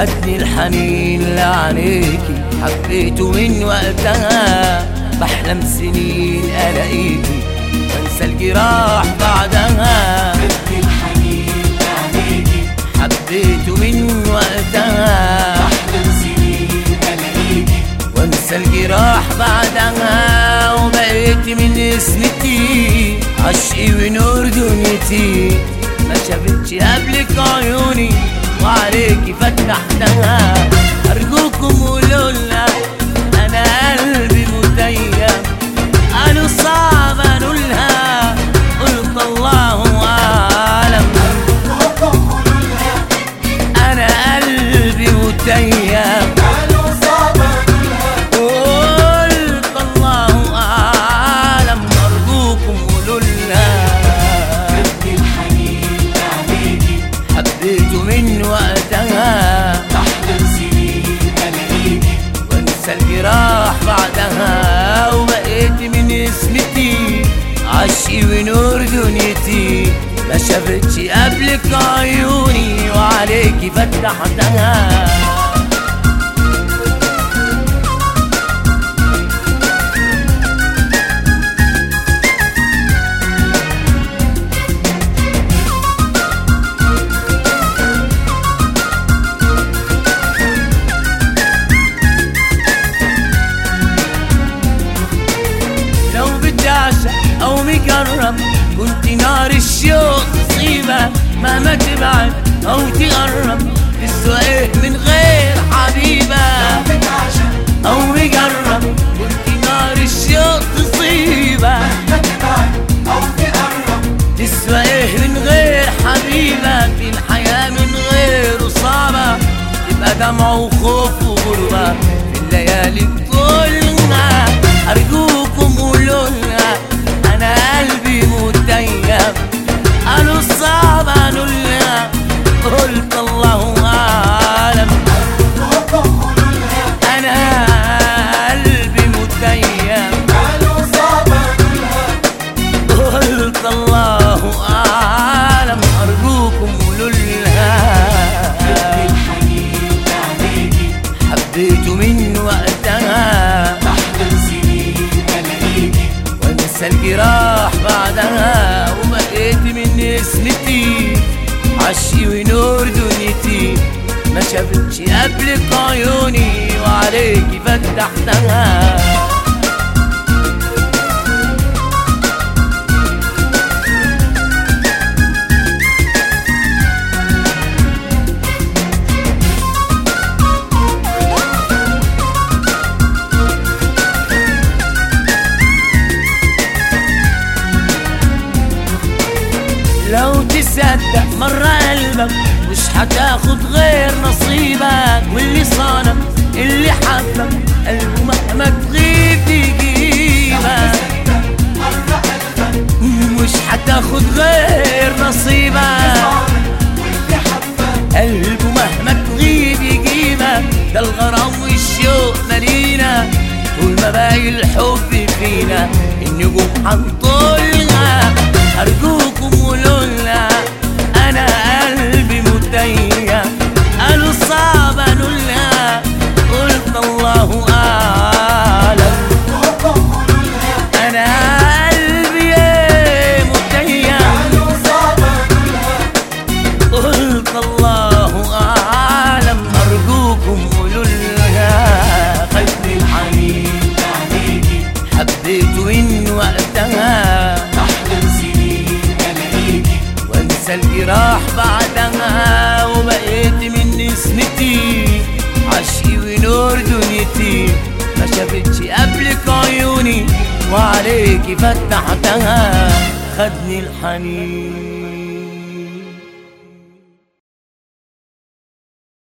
خدني الحنين لعينيكي حبيته من وقتها بحلم سنين الاقيكي وانسى الجراح بعدها. خدني الحنين من وقتها أحلم سنين ألاقيكي وانسى الجراح بعدها وبقيت من اسمتي عشقي ونور دنيتي. ما شافتش قبلك عيوني. وعليكي ونور دنيتي ما شافتش قبلك عيوني وعليكي فتحتها مهما تبعد أو تقرب إيه من غير بتعشق أو مجرب كنت نار الشوق لسه إيه من غير حبيبك في الحياة من غيره صعبة تبقى دمع وخوف وغربة. في الليالي وانسى الجراح بعدها وبقيت من اسمتي عشي ونور دنيتي. ما شافتش قبلك عيوني وعليكي فتحتها. تصدق مرة قلبك مش هتاخد غير نصيبك واللي صانك اللي حبك قلبه مهما تغيب يجيبك. مش هتاخد غير نصيبك. قلبه مهما تغيب يجيبك. ده الغرام والشوق مالينا طول ما باقي الحب فينا النجوم هنطولها أرجوكم وانسى الجراح بعدها وبقيت من نسمتي. عشقي ونور دنيتي. ما شافتش قبلك عيوني وعليكي فتحتها خدني الحنين.